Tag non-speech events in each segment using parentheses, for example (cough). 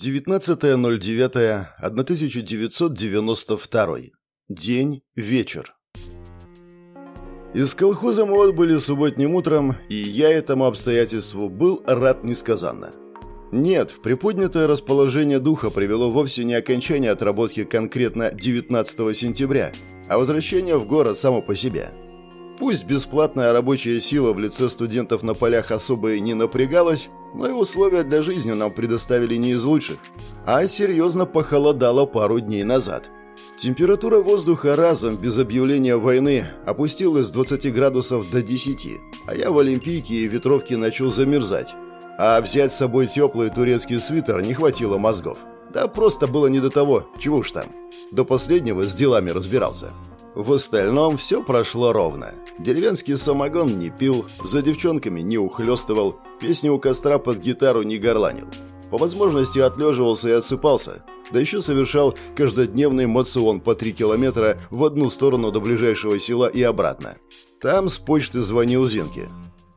19.09.1992. День, вечер. Из колхоза мы отбыли субботним утром, и я этому обстоятельству был рад несказанно. Нет, в приподнятое расположение духа привело вовсе не окончание отработки конкретно 19 сентября, а возвращение в город само по себе. Пусть бесплатная рабочая сила в лице студентов на полях особо и не напрягалась, но и условия для жизни нам предоставили не из лучших, а серьезно похолодало пару дней назад. Температура воздуха разом, без объявления войны, опустилась с 20 градусов до 10, а я в Олимпийке и ветровке начал замерзать. А взять с собой теплый турецкий свитер не хватило мозгов. Да просто было не до того, чего уж там. До последнего с делами разбирался. В остальном все прошло ровно. Деревенский самогон не пил, за девчонками не ухлёстывал, песни у костра под гитару не горланил. По возможности отлеживался и отсыпался, да еще совершал каждодневный мацион по три километра в одну сторону до ближайшего села и обратно. Там с почты звонил Зинке.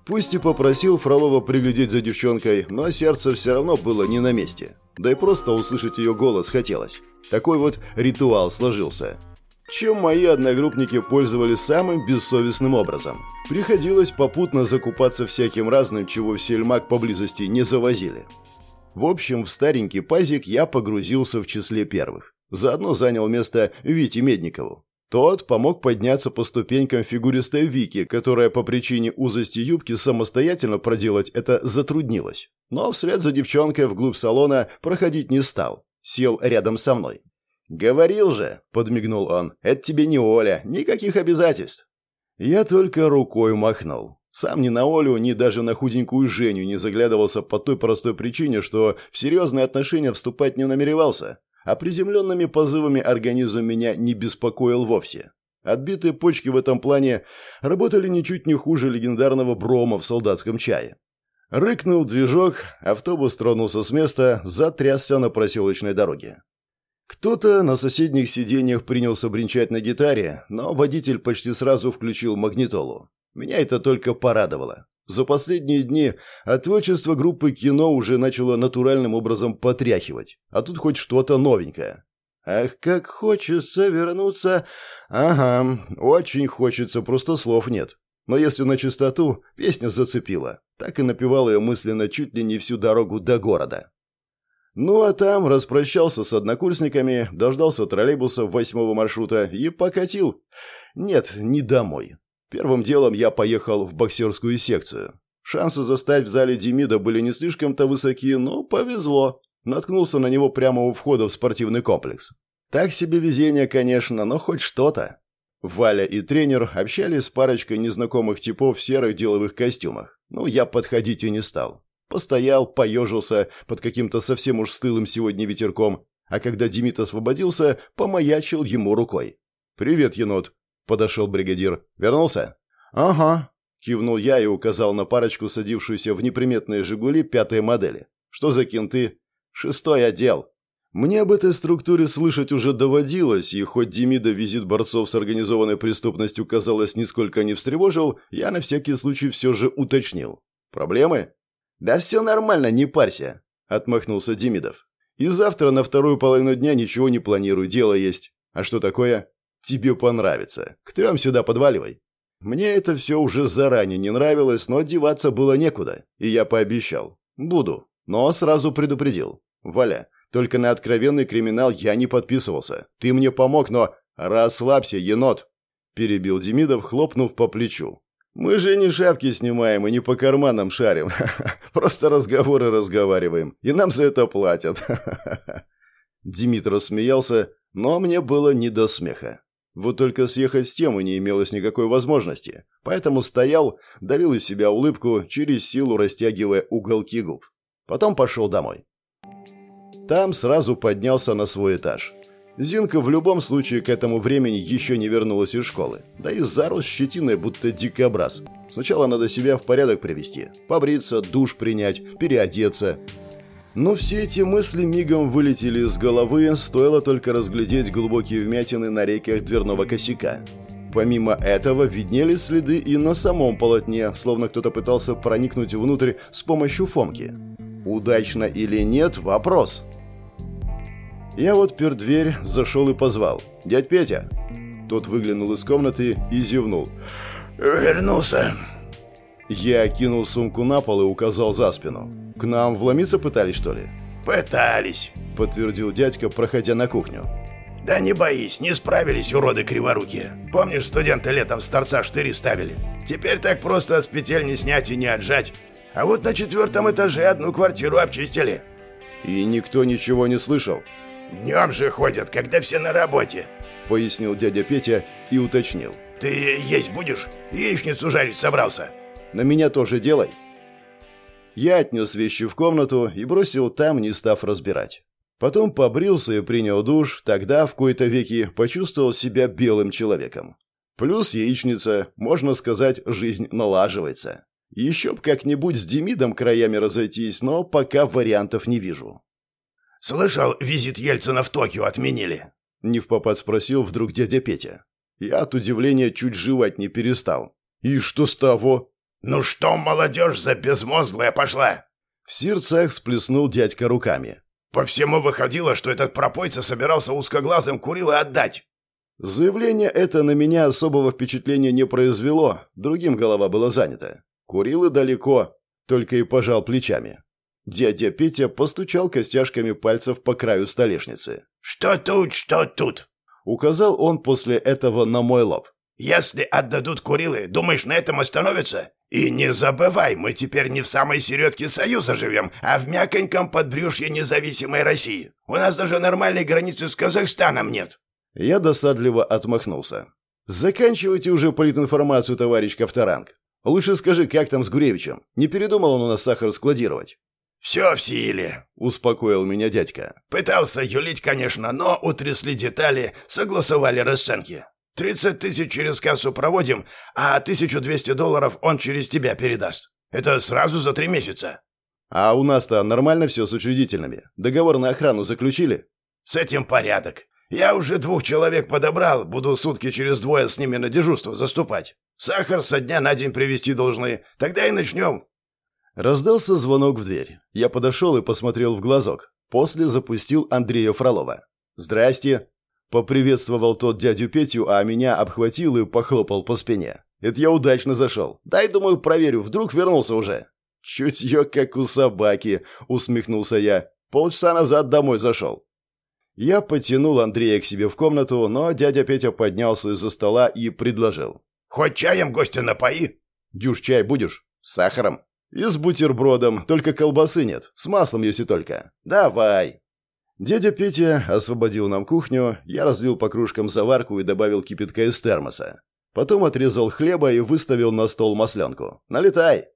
Пусть и попросил Фролова приглядеть за девчонкой, но сердце все равно было не на месте. Да и просто услышать ее голос хотелось. Такой вот ритуал сложился чем мои одногруппники пользовались самым бессовестным образом. Приходилось попутно закупаться всяким разным, чего в сельмак поблизости не завозили. В общем, в старенький пазик я погрузился в числе первых. Заодно занял место Вите Медникову. Тот помог подняться по ступенькам фигуристой Вики, которая по причине узости юбки самостоятельно проделать это затруднилось. Но вслед за девчонкой вглубь салона проходить не стал. Сел рядом со мной. «Говорил же», — подмигнул он, — «это тебе не Оля, никаких обязательств». Я только рукой махнул. Сам ни на Олю, ни даже на худенькую Женю не заглядывался по той простой причине, что в серьезные отношения вступать не намеревался, а приземленными позывами организм меня не беспокоил вовсе. Отбитые почки в этом плане работали ничуть не хуже легендарного брома в солдатском чае. Рыкнул движок, автобус тронулся с места, затрясся на проселочной дороге. Кто-то на соседних сиденьях принялся бренчать на гитаре, но водитель почти сразу включил магнитолу. Меня это только порадовало. За последние дни от творчества группы кино уже начало натуральным образом потряхивать, а тут хоть что-то новенькое. Ах, как хочется вернуться... Ага, очень хочется, просто слов нет. Но если на чистоту, песня зацепила. Так и напевал ее мысленно чуть ли не всю дорогу до города. Ну а там распрощался с однокурсниками, дождался троллейбуса восьмого маршрута и покатил. Нет, не домой. Первым делом я поехал в боксерскую секцию. Шансы застать в зале Демида были не слишком-то высоки, но повезло. Наткнулся на него прямо у входа в спортивный комплекс. Так себе везение, конечно, но хоть что-то. Валя и тренер общались с парочкой незнакомых типов в серых деловых костюмах. Ну, я подходить и не стал. Постоял, поежился под каким-то совсем уж стылым сегодня ветерком, а когда Демид освободился, помаячил ему рукой. «Привет, енот!» — подошел бригадир. «Вернулся?» «Ага», — кивнул я и указал на парочку, садившуюся в неприметные «Жигули» пятой модели. «Что за кенты?» «Шестой отдел». Мне об этой структуре слышать уже доводилось, и хоть Демида визит борцов с организованной преступностью, казалось, нисколько не встревожил, я на всякий случай все же уточнил. «Проблемы?» «Да все нормально, не парься», — отмахнулся Демидов. «И завтра на вторую половину дня ничего не планирую, дело есть. А что такое? Тебе понравится. К трем сюда подваливай». Мне это все уже заранее не нравилось, но одеваться было некуда, и я пообещал. Буду, но сразу предупредил. «Валя, только на откровенный криминал я не подписывался. Ты мне помог, но... Расслабься, енот!» Перебил Демидов, хлопнув по плечу. Мы же не шапки снимаем и не по карманам шарим. (laughs) Просто разговоры разговариваем. И нам за это платят. (laughs) Димитр смеялся, но мне было не до смеха. Вот только съехать с темы не имелось никакой возможности. Поэтому стоял, давил из себя улыбку, через силу растягивая уголки губ. Потом пошел домой. Там сразу поднялся на свой этаж. Зинка в любом случае к этому времени еще не вернулась из школы. Да и зарос щетиной, будто дикобраз. Сначала надо себя в порядок привести. Побриться, душ принять, переодеться. Но все эти мысли мигом вылетели из головы, стоило только разглядеть глубокие вмятины на рейках дверного косяка. Помимо этого виднелись следы и на самом полотне, словно кто-то пытался проникнуть внутрь с помощью фомки. Удачно или нет – вопрос. Я вот пер дверь, зашел и позвал. «Дядь Петя!» Тот выглянул из комнаты и зевнул. «Вернулся». Я кинул сумку на пол и указал за спину. «К нам вломиться пытались, что ли?» «Пытались», — подтвердил дядька, проходя на кухню. «Да не боись, не справились уроды криворукие. Помнишь, студенты летом с торца штыри ставили? Теперь так просто с петель не снять и не отжать. А вот на четвертом этаже одну квартиру обчистили». «И никто ничего не слышал?» «Днем же ходят, когда все на работе», — пояснил дядя Петя и уточнил. «Ты есть будешь? Яичницу жарить собрался?» «На меня тоже делай». Я отнес вещи в комнату и бросил там, не став разбирать. Потом побрился и принял душ, тогда в кои-то веки почувствовал себя белым человеком. Плюс яичница, можно сказать, жизнь налаживается. Еще б как-нибудь с Демидом краями разойтись, но пока вариантов не вижу. «Слышал, визит Ельцина в Токио отменили?» Не в попад спросил вдруг дядя Петя. Я от удивления чуть жевать не перестал. «И что с того?» «Ну что, молодежь за безмозглая пошла?» В сердцах сплеснул дядька руками. «По всему выходило, что этот пропойца собирался узкоглазым Курила отдать». Заявление это на меня особого впечатления не произвело, другим голова была занята. Курилы далеко, только и пожал плечами. Дядя Петя постучал костяшками пальцев по краю столешницы. «Что тут, что тут?» Указал он после этого на мой лоб. «Если отдадут Курилы, думаешь, на этом остановятся? И не забывай, мы теперь не в самой середке Союза живем, а в мяконьком подбрюшье независимой России. У нас даже нормальной границы с Казахстаном нет». Я досадливо отмахнулся. «Заканчивайте уже политинформацию, товарищ Ковторанг. Лучше скажи, как там с Гуревичем? Не передумал он у нас сахар складировать?» «Все в силе», — успокоил меня дядька. «Пытался юлить, конечно, но утрясли детали, согласовали расценки. Тридцать тысяч через кассу проводим, а тысячу двести долларов он через тебя передаст. Это сразу за три месяца». «А у нас-то нормально все с учредительными? Договор на охрану заключили?» «С этим порядок. Я уже двух человек подобрал, буду сутки через двое с ними на дежурство заступать. Сахар со дня на день привезти должны. Тогда и начнем. Раздался звонок в дверь. Я подошел и посмотрел в глазок. После запустил Андрея Фролова. «Здрасте!» Поприветствовал тот дядю Петю, а меня обхватил и похлопал по спине. «Это я удачно зашел. Дай, думаю, проверю, вдруг вернулся уже». «Чутье, как у собаки», — усмехнулся я. «Полчаса назад домой зашел». Я потянул Андрея к себе в комнату, но дядя Петя поднялся из-за стола и предложил. «Хоть чаем гостя напои?» «Дюш, чай будешь? С сахаром?» «И с бутербродом, только колбасы нет, с маслом если только. Давай!» Дядя Петя освободил нам кухню, я разлил по кружкам заварку и добавил кипятка из термоса. Потом отрезал хлеба и выставил на стол масленку. «Налетай!»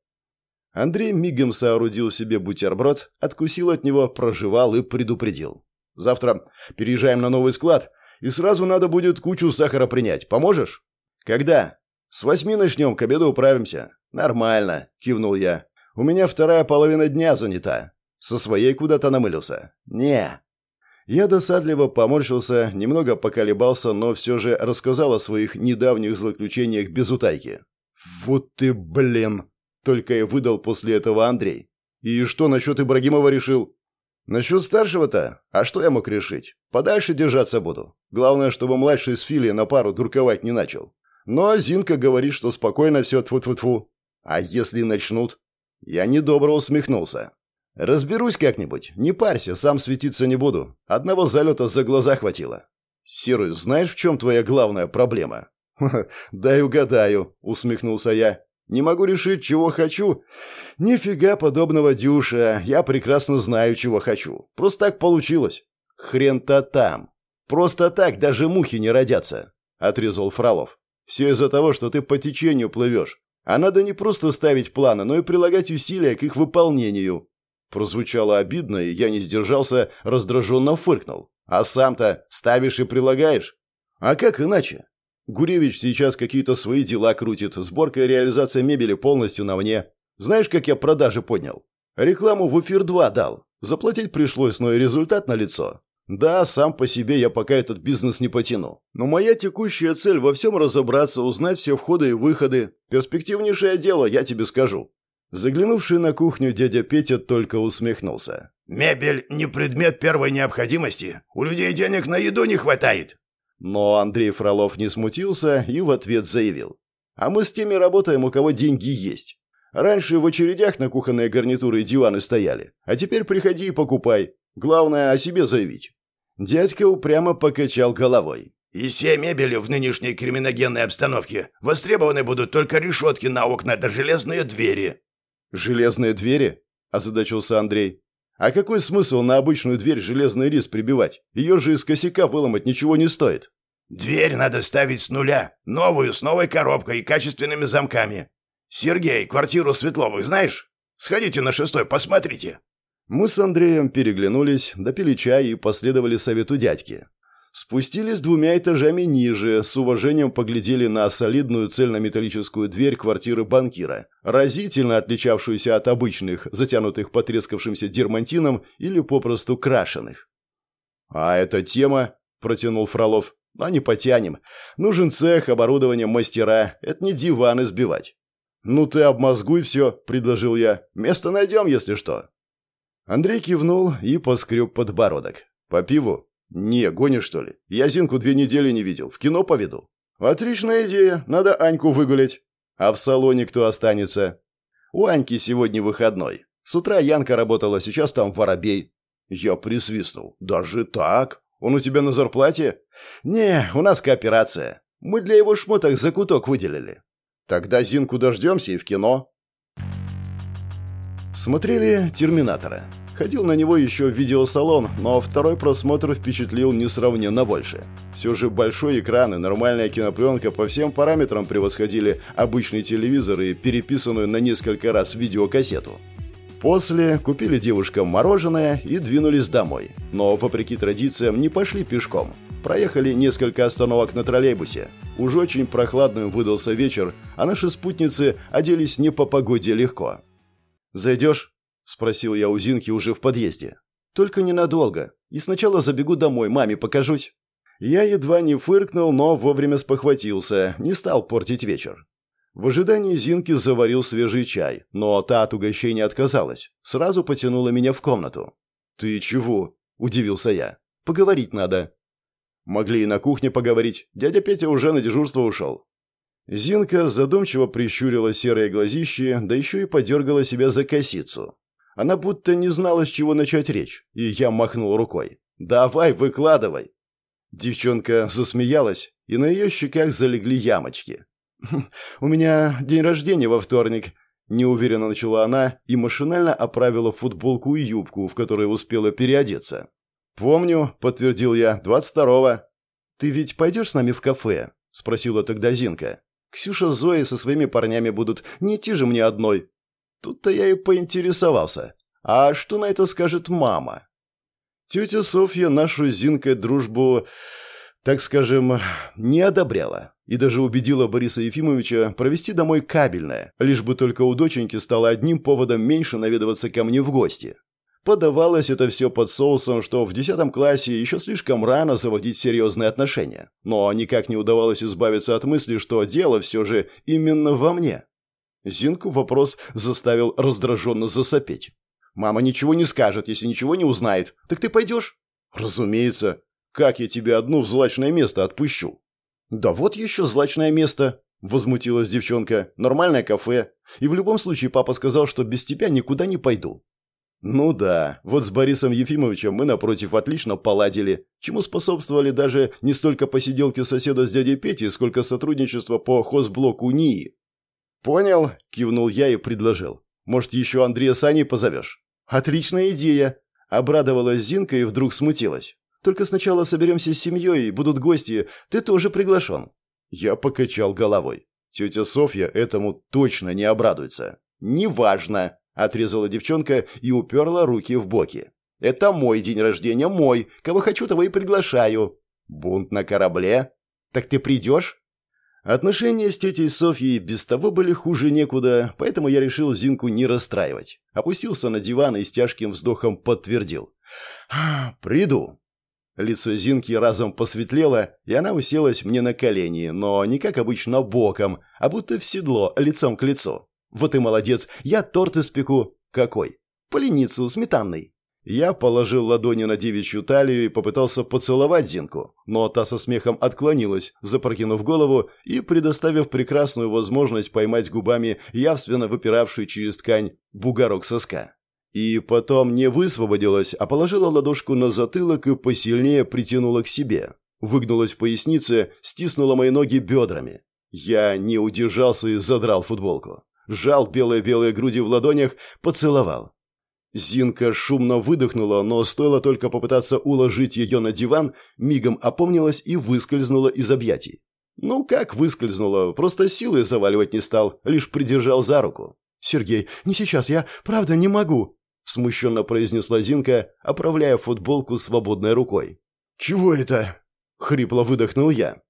Андрей мигом соорудил себе бутерброд, откусил от него, прожевал и предупредил. «Завтра переезжаем на новый склад, и сразу надо будет кучу сахара принять. Поможешь?» «Когда?» «С восьми начнем, к обеду управимся». «Нормально», — кивнул я. «У меня вторая половина дня занята». «Со своей куда-то намылился?» «Не». Я досадливо поморщился, немного поколебался, но все же рассказал о своих недавних злоключениях без утайки. «Вот ты, блин!» — только и выдал после этого Андрей. «И что насчет Ибрагимова решил?» «Насчет старшего-то? А что я мог решить? Подальше держаться буду. Главное, чтобы младший с Фили на пару дурковать не начал. Но Зинка говорит, что спокойно все тфу-тфу-тфу. А если начнут? Я недобро усмехнулся. Разберусь как-нибудь. Не парься, сам светиться не буду. Одного залета за глаза хватило. Серый, знаешь, в чем твоя главная проблема? (laughs) дай угадаю, усмехнулся я. Не могу решить, чего хочу. Нифига подобного, Дюша. Я прекрасно знаю, чего хочу. Просто так получилось. Хрен-то там. Просто так даже мухи не родятся, отрезал Фролов. Все из-за того, что ты по течению плывешь. А надо не просто ставить планы, но и прилагать усилия к их выполнению. Прозвучало обидно, и я не сдержался, раздраженно фыркнул. А сам-то ставишь и прилагаешь? А как иначе? Гуревич сейчас какие-то свои дела крутит, сборка и реализация мебели полностью на мне. Знаешь, как я продажи поднял? Рекламу в эфир 2 дал. Заплатить пришлось, но и результат налицо. Да, сам по себе я пока этот бизнес не потяну. Но моя текущая цель во всем разобраться, узнать все входы и выходы. Перспективнейшее дело, я тебе скажу. Заглянувший на кухню дядя Петя только усмехнулся. Мебель не предмет первой необходимости. У людей денег на еду не хватает. Но Андрей Фролов не смутился и в ответ заявил. А мы с теми работаем, у кого деньги есть. Раньше в очередях на кухонные гарнитуры и диваны стояли, а теперь приходи и покупай. Главное, о себе заявить». Дядька упрямо покачал головой. «И все мебели в нынешней криминогенной обстановке востребованы будут только решетки на окна да железные двери». «Железные двери?» – озадачился Андрей. «А какой смысл на обычную дверь железный рис прибивать? Ее же из косяка выломать ничего не стоит». «Дверь надо ставить с нуля, новую, с новой коробкой и качественными замками. Сергей, квартиру Светловых знаешь? Сходите на шестой, посмотрите». Мы с Андреем переглянулись, допили чай и последовали совету дядьки. Спустились двумя этажами ниже, с уважением поглядели на солидную цельнометаллическую дверь квартиры банкира, разительно отличавшуюся от обычных, затянутых потрескавшимся дермантином или попросту крашеных. «А эта тема», — протянул Фролов, — «а не потянем. Нужен цех, оборудование, мастера. Это не диван избивать». «Ну ты обмозгуй все», — предложил я. «Место найдем, если что». Андрей кивнул и поскреб подбородок. «По пиву?» «Не, гонишь, что ли? Я Зинку две недели не видел. В кино поведу». «Отличная идея. Надо Аньку выгулять. А в салоне кто останется?» «У Аньки сегодня выходной. С утра Янка работала, сейчас там воробей». Я присвистнул. «Даже так? Он у тебя на зарплате?» «Не, у нас кооперация. Мы для его шмоток закуток выделили». «Тогда Зинку дождемся и в кино». Смотрели «Терминатора». Ходил на него еще в видеосалон, но второй просмотр впечатлил несравненно больше. Все же большой экран и нормальная кинопленка по всем параметрам превосходили обычный телевизор и переписанную на несколько раз видеокассету. После купили девушкам мороженое и двинулись домой. Но, вопреки традициям, не пошли пешком. Проехали несколько остановок на троллейбусе. Уж очень прохладным выдался вечер, а наши спутницы оделись не по погоде легко. «Зайдешь?» – спросил я у Зинки уже в подъезде. «Только ненадолго. И сначала забегу домой, маме покажусь». Я едва не фыркнул, но вовремя спохватился, не стал портить вечер. В ожидании Зинки заварил свежий чай, но та от угощения отказалась. Сразу потянула меня в комнату. «Ты чего?» – удивился я. «Поговорить надо». Могли и на кухне поговорить. Дядя Петя уже на дежурство ушел. Зинка задумчиво прищурила серые глазищи, да еще и подергала себя за косицу. Она будто не знала, с чего начать речь, и я махнул рукой. «Давай, выкладывай!» Девчонка засмеялась, и на ее щеках залегли ямочки. «Хм, «У меня день рождения во вторник», – неуверенно начала она и машинально оправила футболку и юбку, в которой успела переодеться. «Помню», – подтвердил я, – «двадцать второго». «Ты ведь пойдешь с нами в кафе?» – спросила тогда Зинка. Ксюша Зоей со своими парнями будут, не идти же мне одной. Тут-то я и поинтересовался. А что на это скажет мама? Тетя Софья нашу с Зинкой дружбу, так скажем, не одобряла. И даже убедила Бориса Ефимовича провести домой кабельное, лишь бы только у доченьки стало одним поводом меньше наведываться ко мне в гости. Подавалось это все под соусом, что в десятом классе еще слишком рано заводить серьезные отношения. Но никак не удавалось избавиться от мысли, что дело все же именно во мне. Зинку вопрос заставил раздраженно засопеть. «Мама ничего не скажет, если ничего не узнает. Так ты пойдешь?» «Разумеется. Как я тебе одну в злачное место отпущу?» «Да вот еще злачное место», — возмутилась девчонка. «Нормальное кафе. И в любом случае папа сказал, что без тебя никуда не пойду. Ну да, вот с Борисом Ефимовичем мы, напротив, отлично поладили, чему способствовали даже не столько посиделки соседа с дядей Петей, сколько сотрудничество по хозблоку НИИ. «Понял», – кивнул я и предложил. «Может, еще Андрея с Аней позовешь?» «Отличная идея», – обрадовалась Зинка и вдруг смутилась. «Только сначала соберемся с семьей, будут гости, ты тоже приглашен». Я покачал головой. Тетя Софья этому точно не обрадуется. «Неважно», Отрезала девчонка и уперла руки в боки. «Это мой день рождения, мой. Кого хочу, того и приглашаю». «Бунт на корабле? Так ты придешь?» Отношения с тетей Софьей без того были хуже некуда, поэтому я решил Зинку не расстраивать. Опустился на диван и с тяжким вздохом подтвердил. «Приду». Лицо Зинки разом посветлело, и она уселась мне на колени, но не как обычно боком, а будто в седло, лицом к лицу. Вот и молодец, я торт испеку. Какой? Поленицу, сметанный. Я положил ладони на девичью талию и попытался поцеловать Зинку, но та со смехом отклонилась, запрокинув голову и предоставив прекрасную возможность поймать губами явственно выпиравший через ткань бугорок соска. И потом не высвободилась, а положила ладошку на затылок и посильнее притянула к себе. Выгнулась в пояснице, стиснула мои ноги бедрами. Я не удержался и задрал футболку. Сжал белые-белые груди в ладонях, поцеловал. Зинка шумно выдохнула, но стоило только попытаться уложить ее на диван, мигом опомнилась и выскользнула из объятий. Ну как выскользнула, просто силой заваливать не стал, лишь придержал за руку. «Сергей, не сейчас, я правда не могу», – смущенно произнесла Зинка, оправляя футболку свободной рукой. «Чего это?» – хрипло выдохнул я.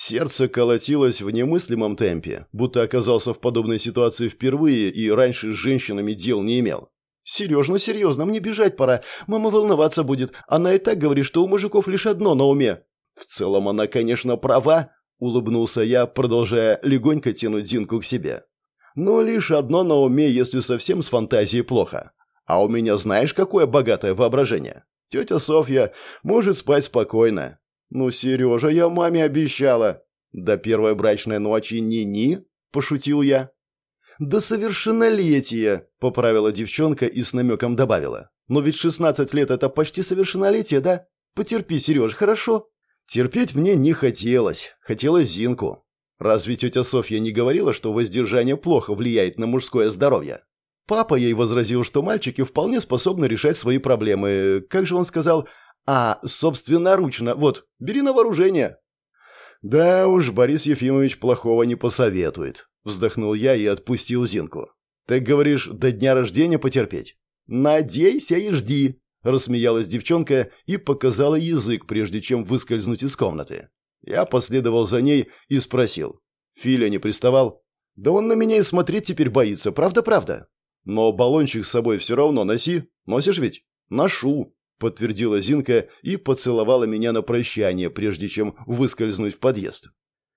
Сердце колотилось в немыслимом темпе, будто оказался в подобной ситуации впервые и раньше с женщинами дел не имел. «Сереж, ну серьезно, мне бежать пора. Мама волноваться будет. Она и так говорит, что у мужиков лишь одно на уме». «В целом она, конечно, права», — улыбнулся я, продолжая легонько тянуть Зинку к себе. «Но лишь одно на уме, если совсем с фантазией плохо. А у меня знаешь, какое богатое воображение? Тетя Софья может спать спокойно». «Ну, Сережа, я маме обещала». «До первой брачной ночи ни-ни», — пошутил я. «До совершеннолетия», — поправила девчонка и с намеком добавила. «Но ведь шестнадцать лет — это почти совершеннолетие, да? Потерпи, Сереж, хорошо?» Терпеть мне не хотелось. Хотелось Зинку. Разве тетя Софья не говорила, что воздержание плохо влияет на мужское здоровье? Папа ей возразил, что мальчики вполне способны решать свои проблемы. Как же он сказал? А, собственноручно. Вот, бери на вооружение. Да уж, Борис Ефимович плохого не посоветует. Вздохнул я и отпустил Зинку. «Так говоришь, до дня рождения потерпеть?» «Надейся и жди», – рассмеялась девчонка и показала язык, прежде чем выскользнуть из комнаты. Я последовал за ней и спросил. «Филя не приставал?» «Да он на меня и смотреть теперь боится, правда-правда?» «Но баллончик с собой все равно носи. Носишь ведь?» «Ношу», – подтвердила Зинка и поцеловала меня на прощание, прежде чем выскользнуть в подъезд.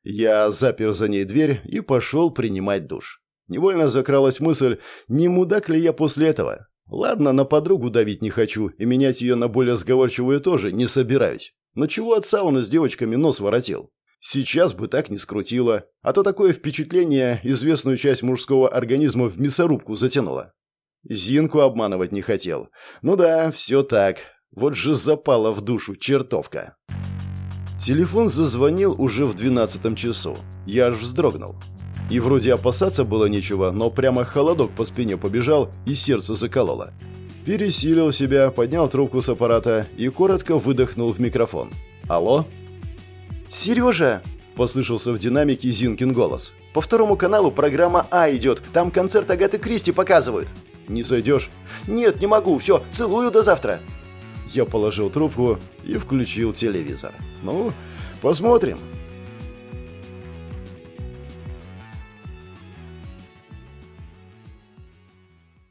Я запер за ней дверь и пошел принимать душ. Невольно закралась мысль, не мудак ли я после этого? Ладно, на подругу давить не хочу, и менять ее на более сговорчивую тоже не собираюсь. Но чего от сауны с девочками нос воротил? Сейчас бы так не скрутило, а то такое впечатление известную часть мужского организма в мясорубку затянуло. Зинку обманывать не хотел. Ну да, все так. Вот же запала в душу чертовка. Телефон зазвонил уже в двенадцатом часу. Я аж вздрогнул. И вроде опасаться было нечего, но прямо холодок по спине побежал и сердце закололо. Пересилил себя, поднял трубку с аппарата и коротко выдохнул в микрофон. «Алло?» «Сережа!» – послышался в динамике Зинкин голос. «По второму каналу программа А идет. Там концерт Агаты Кристи показывают». «Не зайдешь?» «Нет, не могу. Все, целую до завтра». Я положил трубку и включил телевизор. «Ну, посмотрим».